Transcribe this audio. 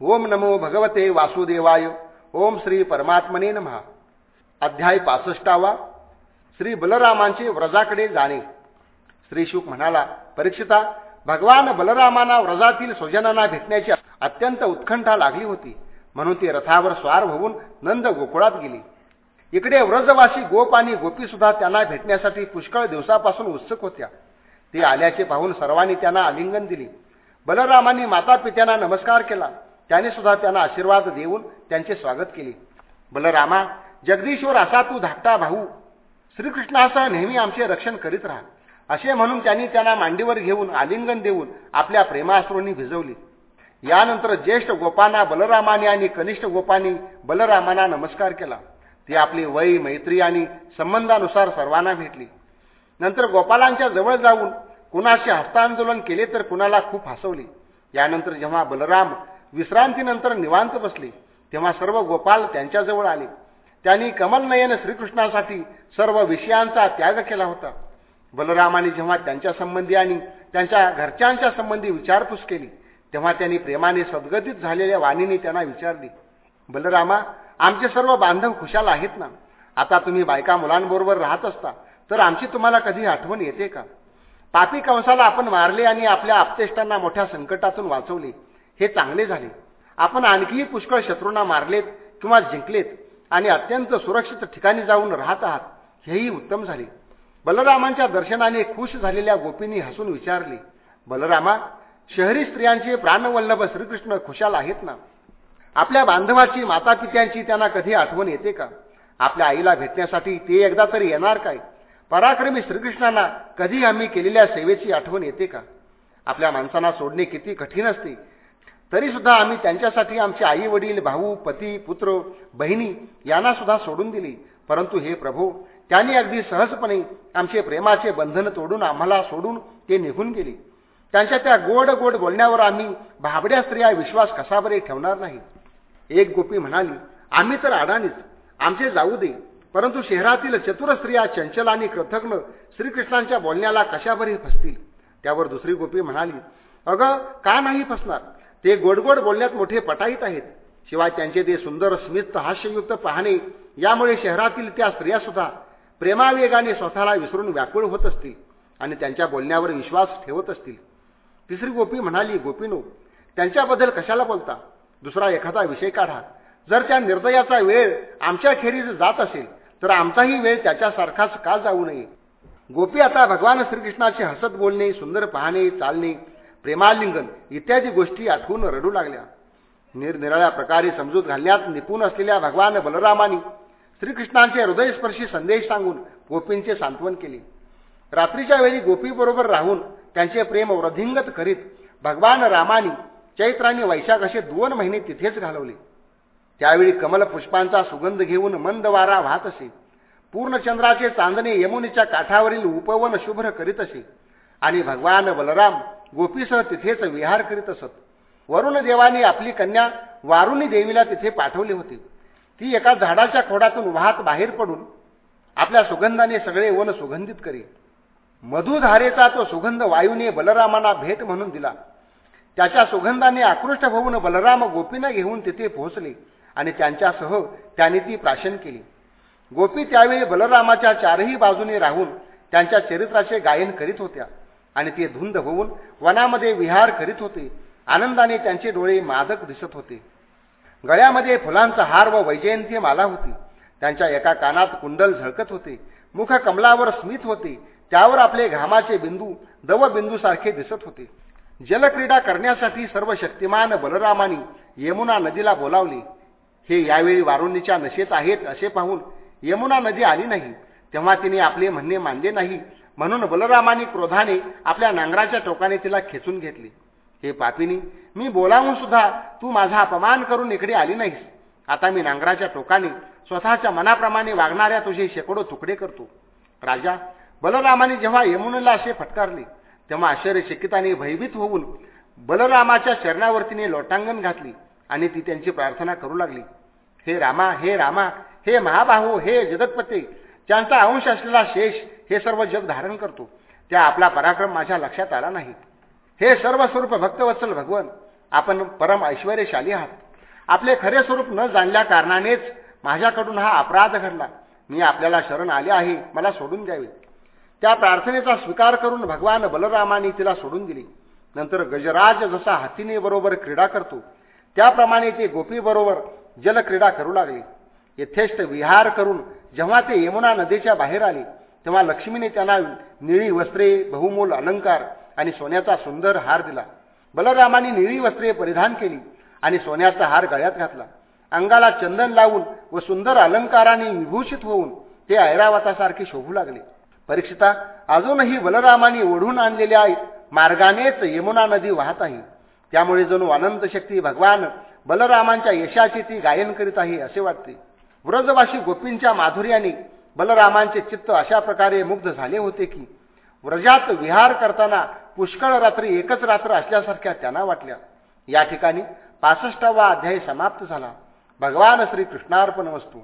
ओम नमो भगवते वासुदेवाय. ओम श्री परमात्मने नमहा अध्याय पासष्टावा. श्री बलरामांचे व्रजाकडे जाणे. श्री शुक म्हणाला परीक्षिता भगवान बलरामांना व्रजातील स्वजनांना भेटण्याची अत्यंत उत्कंठा लागली होती. म्हणून ती रथावर स्वार होऊन नंद गोकुळात गेली. इकडे व्रजवासी गोप आणि गोपी सुद्धा त्यांना भेटण्यासाठी पुष्कळ दिवसापासून उत्सुक होत्या. ते आल्याचे पाहून सर्वांनी त्यांना आलिंगन दिली. बलरामांनी माता पित्यांना नमस्कार केला. त्याने सुद्धा त्यांना आशीर्वाद देऊन त्यांचे स्वागत केले. बलरामा जगदीश्वर असा तू धाकटा भाऊ. श्रीकृष्णासह नेहमी आमचे रक्षण करीत राहा. असे म्हणून त्यांनी त्यांना मांडीवर घेऊन आलिंगन देऊन आपल्या प्रेमाश्रूंनी भिजवली. यानंतर ज्येष्ठ गोपांना बलरामाने आणि कनिष्ठ गोपांनी बलरामांना नमस्कार केला. ती आपली वय मैत्री आणि संबंधानुसार सर्वांना भेटली. नंतर गोपालांच्या जवळ जाऊन कुणाचे हस्तांदोलन केले तर कुणाला खूप हसवले. यानंतर जेव्हा बलराम विश्रांतीनंतर निवांत बसले. तेव्हा सर्व गोपाल त्यांच्याजवळ आले. त्यांनी कमलनयन श्रीकृष्णासाठी सर्व विषयांचा त्याग केला होता. बलरामाने जेव्हा त्यांच्या संबंधी आणि त्यांच्या घरच्यांच्या संबंधी विचारपूस केली तेव्हा त्यांनी प्रेमाने सद्गतीत झालेल्या वाणीने त्यांना विचारली बलरामा आमचे सर्व बांधव खुशाल आहेत ना? आता तुम्ही बायका मुलांबरोबर राहत असता तर आमची तुम्हाला कधी आठवण येते का? पापी कंसाला आपण मारले आणि आपल्या आपतेष्टांना मोठ्या संकटातून वाचवले. हे चांगले झाले. आपण आणखीही पुष्कळ शत्रूंना मारलेत किंवा जिंकलेत आणि अत्यंत सुरक्षित ठिकाणी जाऊन राहत आहात हेही उत्तम झाले. बलरामांच्या दर्शनाने खुश झालेल्या गोपींनी हसून विचारले बलरामा शहरी स्त्रियांचे प्राणवल्लभ श्रीकृष्ण खुशाल आहेत ना? आपल्या बांधवाची माता पित्यांची त्यांना कधी आठवण येते का? आपल्या आईला भेटण्यासाठी ते एकदा तरी येणार काय? पराक्रमी श्रीकृष्णांना कधी आम्ही केलेल्या सेवेची आठवण येते का? आपल्या माणसांना सोडणे किती कठीण असते तरीसुद्धा आम्ही त्यांच्यासाठी आमचे आई वडील भाऊ पती पुत्र बहिणी यांना सुद्धा सोडून दिली. परंतु हे प्रभू त्यांनी अगदी सहजपणे आमचे प्रेमाचे बंधन तोडून आम्हाला सोडून ते निघून गेले. त्यांच्या त्या गोड गोड बोलण्यावर आम्ही भाबड्या स्त्रिया विश्वास कसा बरे ठेवणार नाही. एक गोपी म्हणाली आम्ही तर अडाणीच आमचे जाऊ दे. परंतु शहरातील चतुर स्त्रिया चंचल आणि कृतज्ञ श्रीकृष्णांच्या बोलण्याला कशा फसतील? त्यावर दुसरी गोपी म्हणाली अगं का नाही फसणार? ते गोडगोड बोलण्यात मोठे पटाईत आहेत. शिवाय त्यांचे ते सुंदर स्मित हास्ययुक्त पाहणे यामुळे शहरातील त्या स्त्रिया सुद्धा प्रेमावेगाने स्वतःला विसरून व्याकुळ होत असतील आणि त्यांच्या बोलण्यावर विश्वास ठेवत असतील. तिसरी गोपी म्हणाली गोपीनो त्यांच्याबद्दल कशाला बोलता? दुसरा एखादा विषय काढा. जर त्या निर्दयाचा वेळ आमच्या खेरीज जात असेल तर आमचाही वेळ त्याच्यासारखाच का जाऊ नये? गोपी आता भगवान श्रीकृष्णाचे हसत बोलणे सुंदर पाहणे चालणे प्रेमालिंगन इत्यादी गोष्टी आठवून रडू लागल्या. निरनिराळ्या प्रकारे समजूत घालण्यात निपुण असलेल्या भगवान बलरामानी श्रीकृष्णांचे हृदयस्पर्शी संदेश सांगून गोपींचे सांत्वन केले. रात्रीच्या वेळी गोपीबरोबर राहून त्यांचे प्रेम वृद्धिंगत करीत भगवान रामानी चैत्र आणि वैशाख असे दोन महिने तिथेच घालवले. त्यावेळी कमल पुष्पांचा सुगंध घेऊन मंद वारा वाहत असे. पूर्णचंद्राचे चांदणे यमुनेच्या काठावरील उपवन शुभ्र करीत असे. आणि भगवान बलराम गोपीसह तिथेच विहार करीत असत. वरुण देवाने आपली कन्या वारुणी देवीला तिथे पाठवली होती. ती एका झाडाच्या खोडातून वाहत बाहेर पडून आपल्या सुगंधाने सगळे वन सुगंधित करी. मधुधारेचा तो सुगंध वायूने बलरामांना भेट म्हणून दिला. त्याच्या सुगंधाने आकृष्ट होऊन बलराम गोपीनं घेऊन तिथे पोहोचले आणि त्यांच्यासह त्याने ती प्राशन केली. गोपी त्यावेळी बलरामाच्या चारही बाजूने राहून त्यांच्या चरित्राचे गायन करीत होत्या. आणि ते धुंद होऊन वनामध्ये विहार करीत होते. आनंदाने त्यांचे डोळे मादक दिसत होते. गळ्यामध्ये फुलांचा हार व वैजयंती माला होती. त्यांच्या एका कानात कुंडल झळकत होते. मुख कमलावर स्मित होते. त्यावर आपले घामाचे बिंदू दवबिंदूसारखे दिसत होते. जलक्रीडा करण्यासाठी सर्व शक्तिमान बलरामानी यमुना नदीला बोलावले. हे यावेळी वारुणीच्या नशेत आहेत असे पाहून यमुना नदी आली नाही. तेव्हा तिने आपले म्हणणे मानले नाही. म्हणून बलरामानी क्रोधाने आपल्या नांगराच्या टोकाने तिला खेचून घेतले. हे पापिनी मी बोलावून सुद्धा तू माझा अपमान करून इकडे आली नाहीस. आता मी नांगराच्या टोकाने स्वतःच्या मनाप्रमाणे वागणाऱ्या तुझे शेकडो तुकडे करतो. राजा बलरामाने जेव्हा यमुनेला असे फटकारले तेव्हा आश्चर्यचकिताने भयभीत होऊन बलरामाच्या चरणावरतीने लोटांगण घातली आणि ती त्यांची प्रार्थना करू लागली. हे रामा हे रामा हे महाबाहू हे जगतपते त्यांचा अंश असलेला शेष हे सर्व जग धारण करतो. त्या आपला पराक्रम माझ्या लक्षात आला नाही. हे सर्व स्वरूप भक्तवत्सल भगवन आपण परम ऐश्वर्यशाली आहात. आपले खरे स्वरूप न जाणल्या कारणानेच माझ्याकडून हा अपराध घडला. मी आपल्याला शरण आले आहे मला सोडून द्यावे. त्या प्रार्थनेचा स्वीकार करून भगवान बलरामाने तिला सोडून दिली. नंतर गजराज जसा हत्तीने बरोबर क्रीडा करतो त्याप्रमाणे ते गोपीबरोबर जलक्रीडा करू लागले. यथेष्ट विहार करून जेव्हा ते यमुना नदीच्या बाहेर आले तेव्हा लक्ष्मीने त्यांना निळी वस्त्रे बहुमोल अलंकार आणि सोन्याचा सुंदर हार दिला. बलरामाने निळी वस्त्रे परिधान केली आणि सोन्याचा हार गळ्यात घातला. अंगाला चंदन लावून व सुंदर अलंकाराने विभूषित होऊन ते ऐरावतासारखे शोभू लागले. परीक्षिता अजूनही बलरामाने ओढून आणलेल्या मार्गानेच यमुना नदी वाहत आहे. त्यामुळे जणू अनंत शक्ती भगवान बलरामांच्या यशाची ती गायन करीत आहे असे वाटते. व्रजवाशी गोपींच्या माधुर्याने बलरामांचे चित्त अशा प्रकारे मुग्ध झाले होते की व्रजात विहार करताना पुष्कळ रात्री एकच रात्र असल्यासारख्या त्यांना वाटल्या. या ठिकाणी पासष्टावा अध्याय समाप्त झाला. भगवान श्री कृष्णार्पण वस्तू.